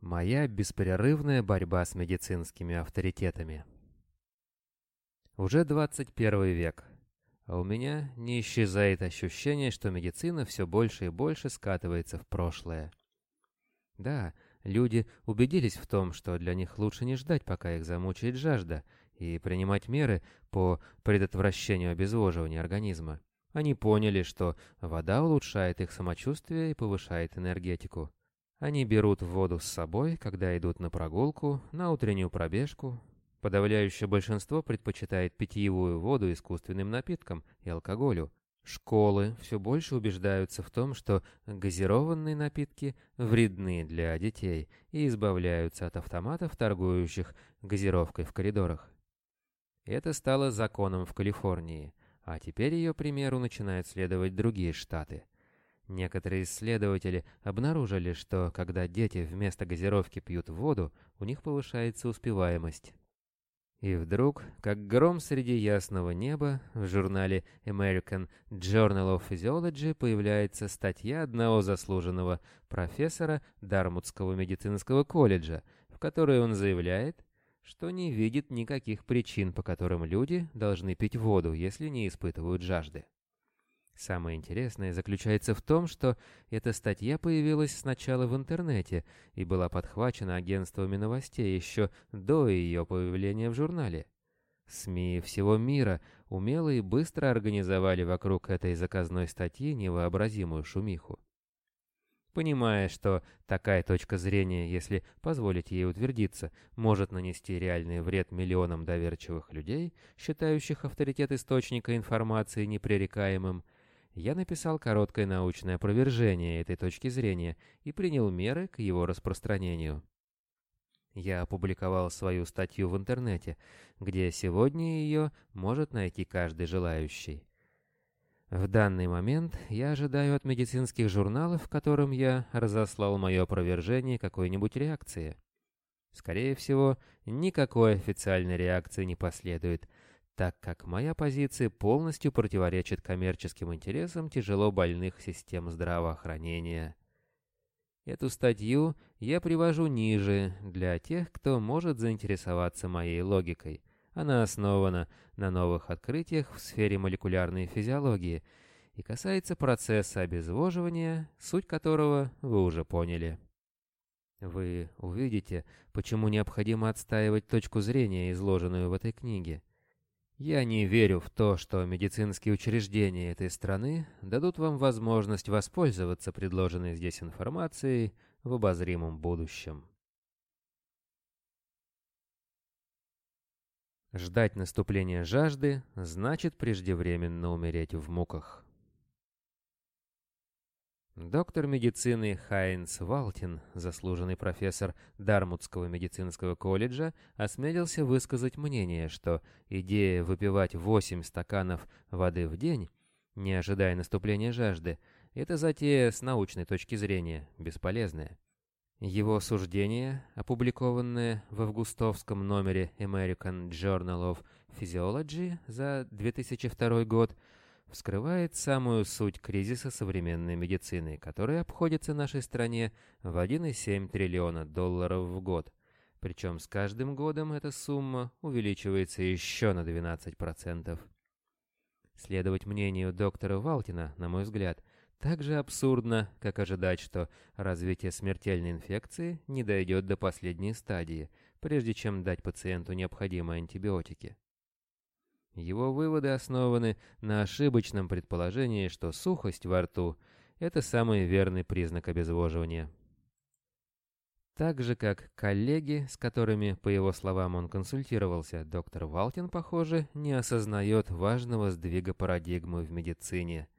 Моя беспрерывная борьба с медицинскими авторитетами. Уже 21 век, а у меня не исчезает ощущение, что медицина все больше и больше скатывается в прошлое. Да, люди убедились в том, что для них лучше не ждать, пока их замучает жажда, и принимать меры по предотвращению обезвоживания организма. Они поняли, что вода улучшает их самочувствие и повышает энергетику. Они берут воду с собой, когда идут на прогулку, на утреннюю пробежку. Подавляющее большинство предпочитает питьевую воду искусственным напиткам и алкоголю. Школы все больше убеждаются в том, что газированные напитки вредны для детей и избавляются от автоматов, торгующих газировкой в коридорах. Это стало законом в Калифорнии, а теперь ее примеру начинают следовать другие штаты – Некоторые исследователи обнаружили, что когда дети вместо газировки пьют воду, у них повышается успеваемость. И вдруг, как гром среди ясного неба, в журнале American Journal of Physiology появляется статья одного заслуженного профессора Дармутского медицинского колледжа, в которой он заявляет, что не видит никаких причин, по которым люди должны пить воду, если не испытывают жажды. Самое интересное заключается в том, что эта статья появилась сначала в интернете и была подхвачена агентствами новостей еще до ее появления в журнале. СМИ всего мира умело и быстро организовали вокруг этой заказной статьи невообразимую шумиху. Понимая, что такая точка зрения, если позволить ей утвердиться, может нанести реальный вред миллионам доверчивых людей, считающих авторитет источника информации непререкаемым, я написал короткое научное опровержение этой точки зрения и принял меры к его распространению. Я опубликовал свою статью в интернете, где сегодня ее может найти каждый желающий. В данный момент я ожидаю от медицинских журналов, которым я разослал мое опровержение какой-нибудь реакции. Скорее всего, никакой официальной реакции не последует, так как моя позиция полностью противоречит коммерческим интересам тяжело больных систем здравоохранения. Эту статью я привожу ниже для тех, кто может заинтересоваться моей логикой. Она основана на новых открытиях в сфере молекулярной физиологии и касается процесса обезвоживания, суть которого вы уже поняли. Вы увидите, почему необходимо отстаивать точку зрения, изложенную в этой книге. Я не верю в то, что медицинские учреждения этой страны дадут вам возможность воспользоваться предложенной здесь информацией в обозримом будущем. Ждать наступления жажды значит преждевременно умереть в муках. Доктор медицины Хайнц Валтин, заслуженный профессор Дармутского медицинского колледжа, осмелился высказать мнение, что идея выпивать 8 стаканов воды в день, не ожидая наступления жажды, это затея с научной точки зрения бесполезная. Его суждение, опубликованное в августовском номере American Journal of Physiology за 2002 год, вскрывает самую суть кризиса современной медицины, который обходится нашей стране в 1,7 триллиона долларов в год. Причем с каждым годом эта сумма увеличивается еще на 12%. Следовать мнению доктора Валтина, на мой взгляд, так же абсурдно, как ожидать, что развитие смертельной инфекции не дойдет до последней стадии, прежде чем дать пациенту необходимые антибиотики. Его выводы основаны на ошибочном предположении, что сухость во рту – это самый верный признак обезвоживания. Так же, как коллеги, с которыми, по его словам, он консультировался, доктор Валтин, похоже, не осознает важного сдвига парадигмы в медицине –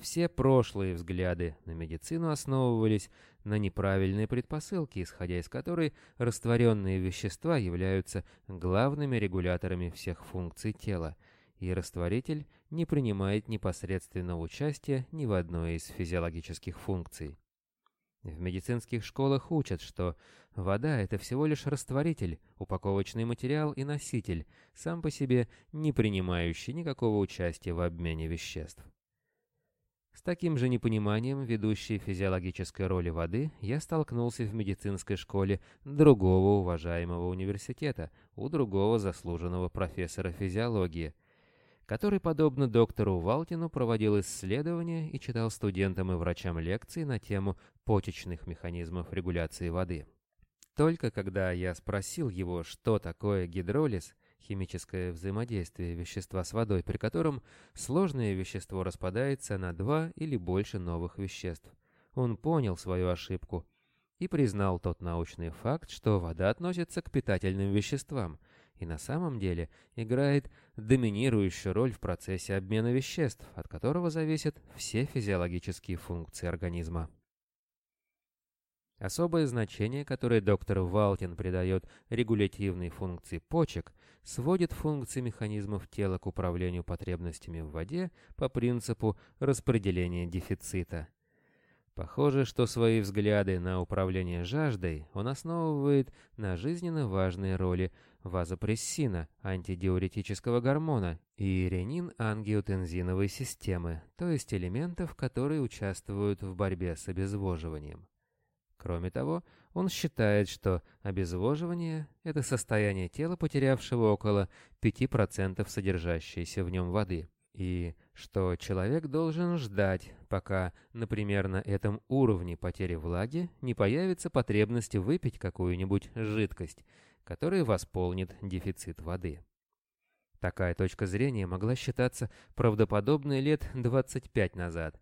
все прошлые взгляды на медицину основывались на неправильной предпосылке, исходя из которой растворенные вещества являются главными регуляторами всех функций тела, и растворитель не принимает непосредственного участия ни в одной из физиологических функций. В медицинских школах учат, что вода – это всего лишь растворитель, упаковочный материал и носитель, сам по себе не принимающий никакого участия в обмене веществ. С таким же непониманием ведущей физиологической роли воды я столкнулся в медицинской школе другого уважаемого университета, у другого заслуженного профессора физиологии, который, подобно доктору Валтину, проводил исследования и читал студентам и врачам лекции на тему почечных механизмов регуляции воды. Только когда я спросил его, что такое гидролиз, химическое взаимодействие вещества с водой, при котором сложное вещество распадается на два или больше новых веществ. Он понял свою ошибку и признал тот научный факт, что вода относится к питательным веществам и на самом деле играет доминирующую роль в процессе обмена веществ, от которого зависят все физиологические функции организма. Особое значение, которое доктор Валтин придает регулятивной функции почек, сводит функции механизмов тела к управлению потребностями в воде по принципу распределения дефицита. Похоже, что свои взгляды на управление жаждой он основывает на жизненно важной роли вазопрессина, антидиуретического гормона, и ренин-ангиотензиновой системы, то есть элементов, которые участвуют в борьбе с обезвоживанием. Кроме того, он считает, что обезвоживание – это состояние тела, потерявшего около 5% содержащейся в нем воды, и что человек должен ждать, пока, например, на этом уровне потери влаги не появится потребность выпить какую-нибудь жидкость, которая восполнит дефицит воды. Такая точка зрения могла считаться правдоподобной лет 25 назад,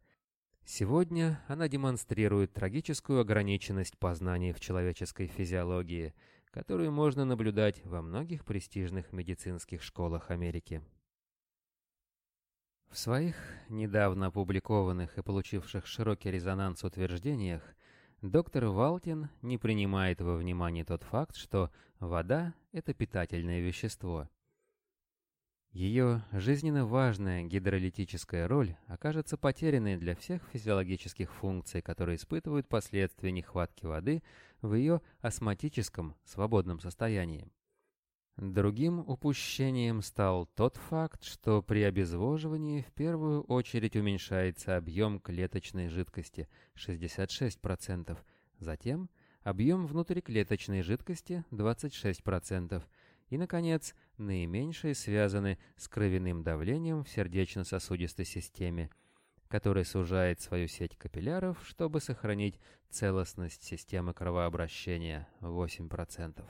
Сегодня она демонстрирует трагическую ограниченность познаний в человеческой физиологии, которую можно наблюдать во многих престижных медицинских школах Америки. В своих недавно опубликованных и получивших широкий резонанс утверждениях доктор Валтин не принимает во внимание тот факт, что вода – это питательное вещество – ее жизненно важная гидролитическая роль окажется потерянной для всех физиологических функций, которые испытывают последствия нехватки воды в ее осмотическом, свободном состоянии. Другим упущением стал тот факт, что при обезвоживании в первую очередь уменьшается объем клеточной жидкости 66%, затем объем внутриклеточной жидкости 26%, и, наконец, наименьшие связаны с кровяным давлением в сердечно-сосудистой системе, который сужает свою сеть капилляров, чтобы сохранить целостность системы кровообращения 8%.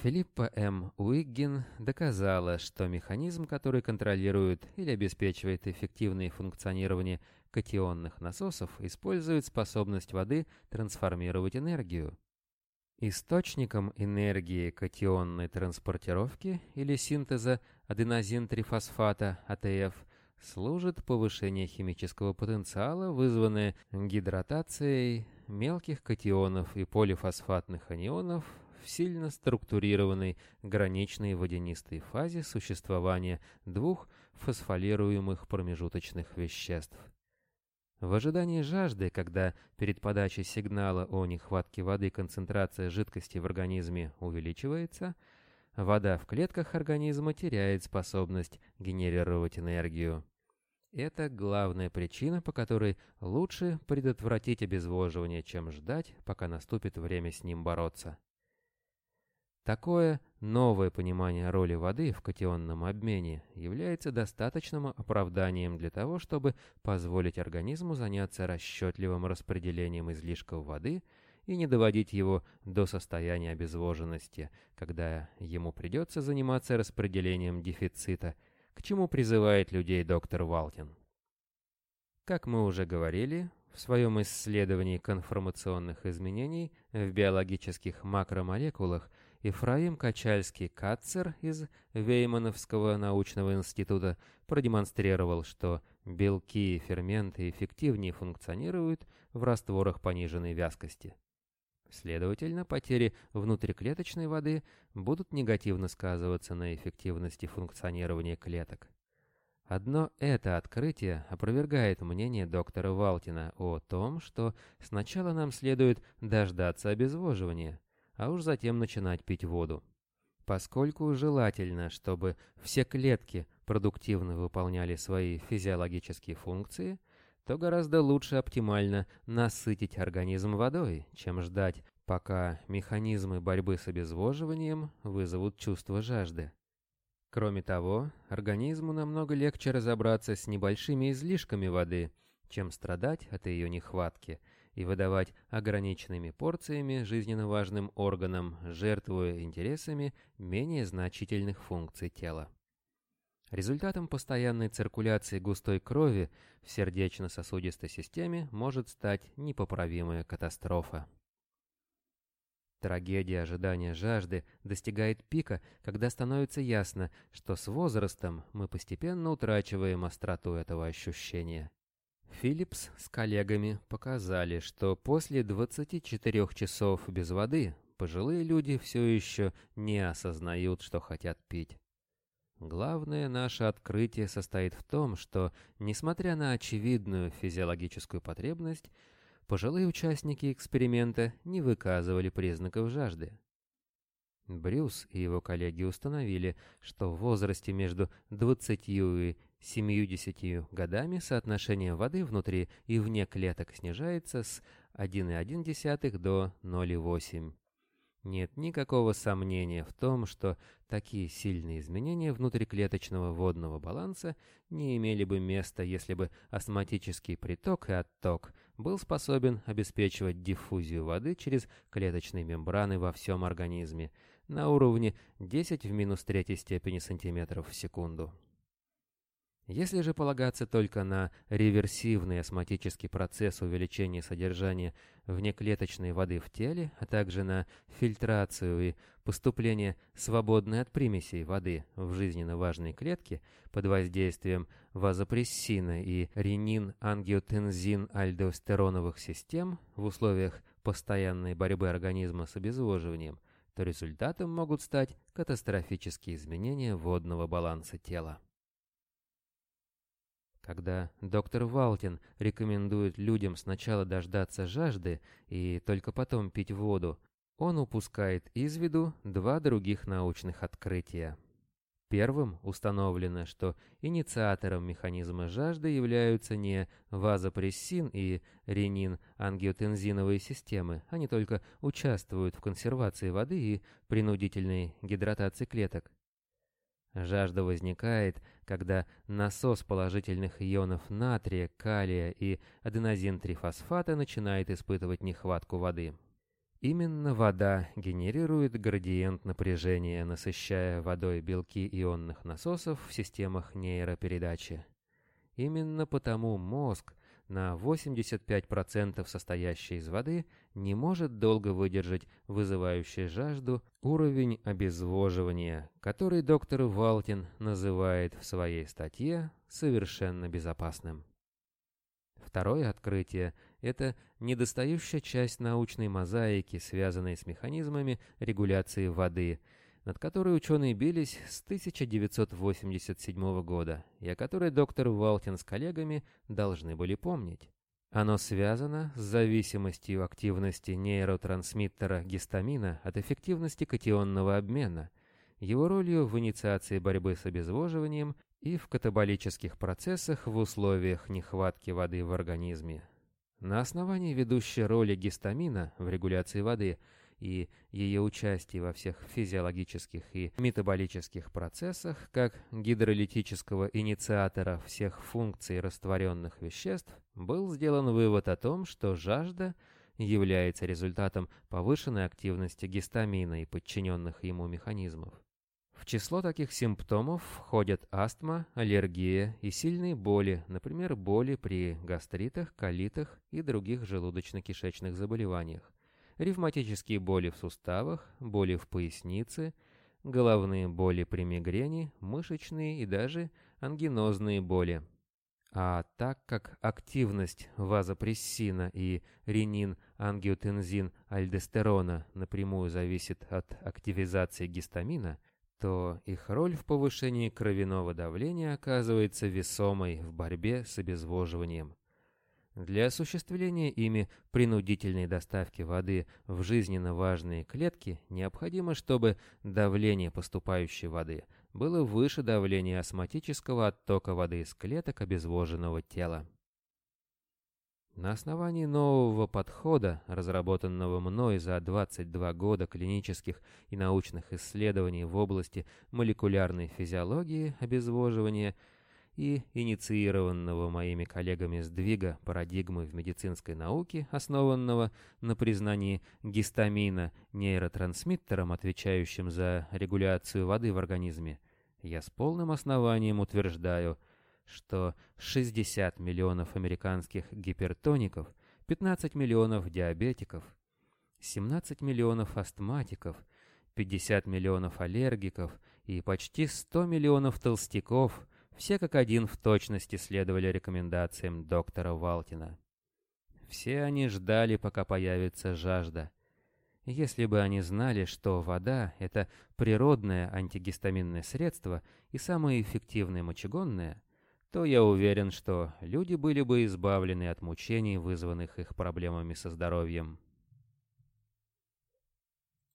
Филиппа М. Уиггин доказала, что механизм, который контролирует или обеспечивает эффективное функционирование катионных насосов, использует способность воды трансформировать энергию. Источником энергии катионной транспортировки или синтеза аденозин-трифосфата АТФ служит повышение химического потенциала, вызванное гидратацией мелких катионов и полифосфатных анионов в сильно структурированной граничной водянистой фазе существования двух фосфолируемых промежуточных веществ. В ожидании жажды, когда перед подачей сигнала о нехватке воды концентрация жидкости в организме увеличивается, вода в клетках организма теряет способность генерировать энергию. Это главная причина, по которой лучше предотвратить обезвоживание, чем ждать, пока наступит время с ним бороться. Такое новое понимание роли воды в катионном обмене является достаточным оправданием для того, чтобы позволить организму заняться расчетливым распределением излишков воды и не доводить его до состояния обезвоженности, когда ему придется заниматься распределением дефицита, к чему призывает людей доктор Валтин. Как мы уже говорили, в своем исследовании конформационных изменений в биологических макромолекулах – Ифраим Качальский-Катцер из Веймановского научного института продемонстрировал, что белки и ферменты эффективнее функционируют в растворах пониженной вязкости. Следовательно, потери внутриклеточной воды будут негативно сказываться на эффективности функционирования клеток. Одно это открытие опровергает мнение доктора Валтина о том, что сначала нам следует дождаться обезвоживания, а уж затем начинать пить воду. Поскольку желательно, чтобы все клетки продуктивно выполняли свои физиологические функции, то гораздо лучше оптимально насытить организм водой, чем ждать, пока механизмы борьбы с обезвоживанием вызовут чувство жажды. Кроме того, организму намного легче разобраться с небольшими излишками воды, чем страдать от ее нехватки и выдавать ограниченными порциями жизненно важным органам, жертвуя интересами менее значительных функций тела. Результатом постоянной циркуляции густой крови в сердечно-сосудистой системе может стать непоправимая катастрофа. Трагедия ожидания жажды достигает пика, когда становится ясно, что с возрастом мы постепенно утрачиваем остроту этого ощущения. Филлипс с коллегами показали, что после 24 часов без воды пожилые люди все еще не осознают, что хотят пить. Главное наше открытие состоит в том, что, несмотря на очевидную физиологическую потребность, пожилые участники эксперимента не выказывали признаков жажды. Брюс и его коллеги установили, что в возрасте между 20 и 70 годами соотношение воды внутри и вне клеток снижается с 1,1 до 0,8. Нет никакого сомнения в том, что такие сильные изменения внутриклеточного водного баланса не имели бы места, если бы осматический приток и отток был способен обеспечивать диффузию воды через клеточные мембраны во всем организме на уровне 10 в минус третьей степени сантиметров в секунду. Если же полагаться только на реверсивный осмотический процесс увеличения содержания внеклеточной воды в теле, а также на фильтрацию и поступление свободной от примесей воды в жизненно важные клетки под воздействием вазопрессина и ренин-ангиотензин-альдостероновых систем в условиях постоянной борьбы организма с обезвоживанием, то результатом могут стать катастрофические изменения водного баланса тела. Когда доктор Валтин рекомендует людям сначала дождаться жажды и только потом пить воду, он упускает из виду два других научных открытия. Первым установлено, что инициатором механизма жажды являются не вазопрессин и ренин-ангиотензиновые системы, они только участвуют в консервации воды и принудительной гидратации клеток. Жажда возникает, когда насос положительных ионов натрия, калия и аденозин-трифосфата начинает испытывать нехватку воды. Именно вода генерирует градиент напряжения, насыщая водой белки ионных насосов в системах нейропередачи. Именно потому мозг на 85% состоящий из воды, не может долго выдержать вызывающий жажду уровень обезвоживания, который доктор Валтин называет в своей статье совершенно безопасным. Второе открытие – это недостающая часть научной мозаики, связанной с механизмами регуляции воды – над которой ученые бились с 1987 года, и о которой доктор Валтин с коллегами должны были помнить. Оно связано с зависимостью активности нейротрансмиттера гистамина от эффективности катионного обмена, его ролью в инициации борьбы с обезвоживанием и в катаболических процессах в условиях нехватки воды в организме. На основании ведущей роли гистамина в регуляции воды – и ее участие во всех физиологических и метаболических процессах как гидролитического инициатора всех функций растворенных веществ, был сделан вывод о том, что жажда является результатом повышенной активности гистамина и подчиненных ему механизмов. В число таких симптомов входят астма, аллергия и сильные боли, например, боли при гастритах, колитах и других желудочно-кишечных заболеваниях ревматические боли в суставах, боли в пояснице, головные боли при мигрени, мышечные и даже ангинозные боли. А так как активность вазопрессина и ренин-ангиотензин-альдостерона напрямую зависит от активизации гистамина, то их роль в повышении кровяного давления оказывается весомой в борьбе с обезвоживанием. Для осуществления ими принудительной доставки воды в жизненно важные клетки необходимо, чтобы давление поступающей воды было выше давления осмотического оттока воды из клеток обезвоженного тела. На основании нового подхода, разработанного мной за 22 года клинических и научных исследований в области молекулярной физиологии обезвоживания и инициированного моими коллегами сдвига парадигмы в медицинской науке, основанного на признании гистамина нейротрансмиттером, отвечающим за регуляцию воды в организме, я с полным основанием утверждаю – что 60 миллионов американских гипертоников, 15 миллионов диабетиков, 17 миллионов астматиков, 50 миллионов аллергиков и почти 100 миллионов толстяков все как один в точности следовали рекомендациям доктора Валтина. Все они ждали, пока появится жажда. Если бы они знали, что вода — это природное антигистаминное средство и самое эффективное мочегонное, то я уверен, что люди были бы избавлены от мучений, вызванных их проблемами со здоровьем.